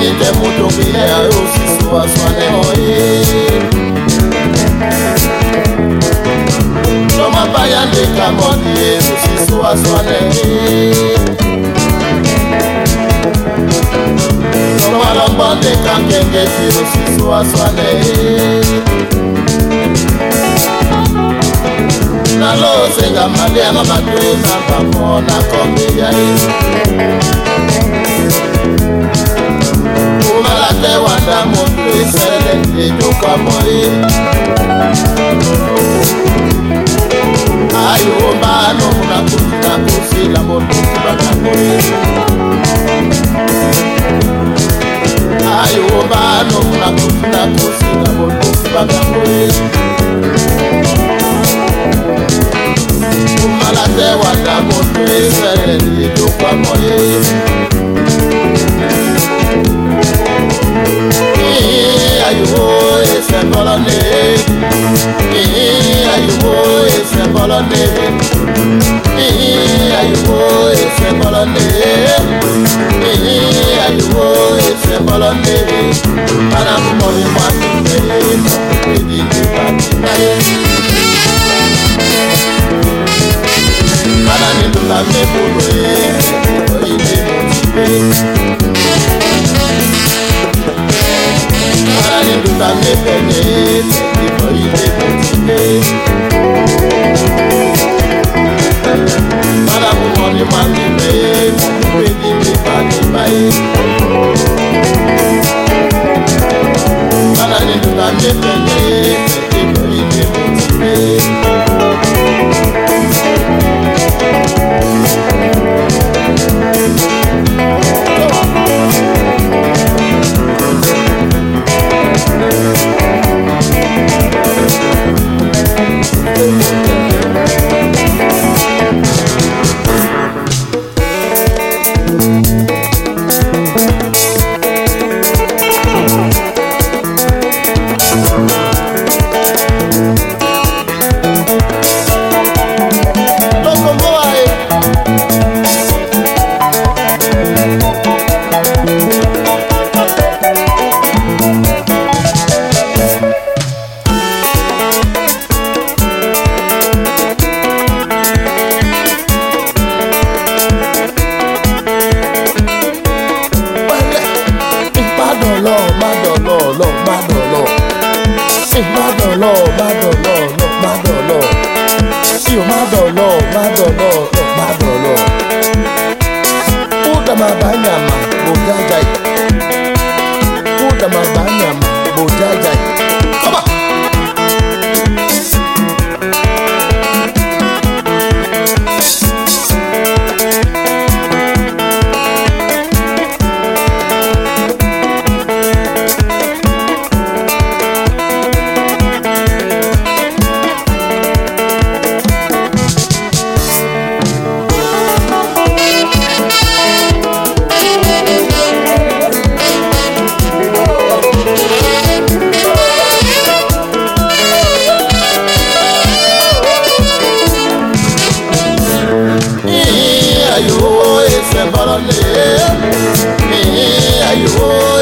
Yete mouton bile a yo si sou aswane oye. Choma bayan de kamoni e yo si sou aswane e Choma lamban de kankenge si yo si sou aswane e Nalo senga mali ama matwe na papo na kombi ya e ejokwa moye ayomba nomuna kusina kusila motu kubaka moye ayomba nomuna kusina kusila motu kubaka moye malate wata moto esele lidokwa moye make a name before you take me today. But I will want you my name, baby, be back in my I didn't make a name before you take me. Sing Madolo, Madolo, no Madolo. Sing Madolo, Madolo, no Madolo. Puta mabanyama, bugagay Puta mabanyama, bugagay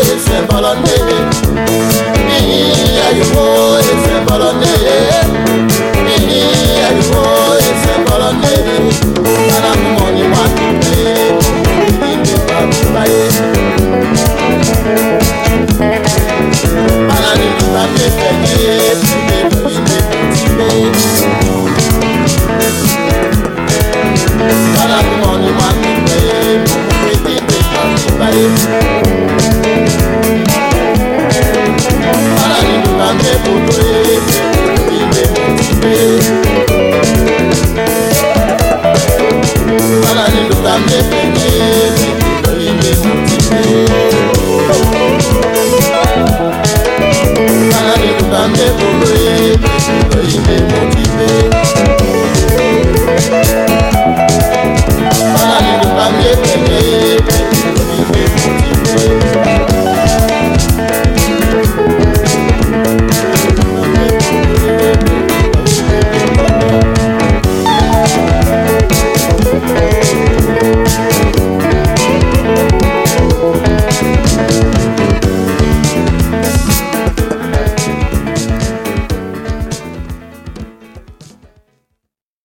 it's a you. it's a you it's a I'm I'm not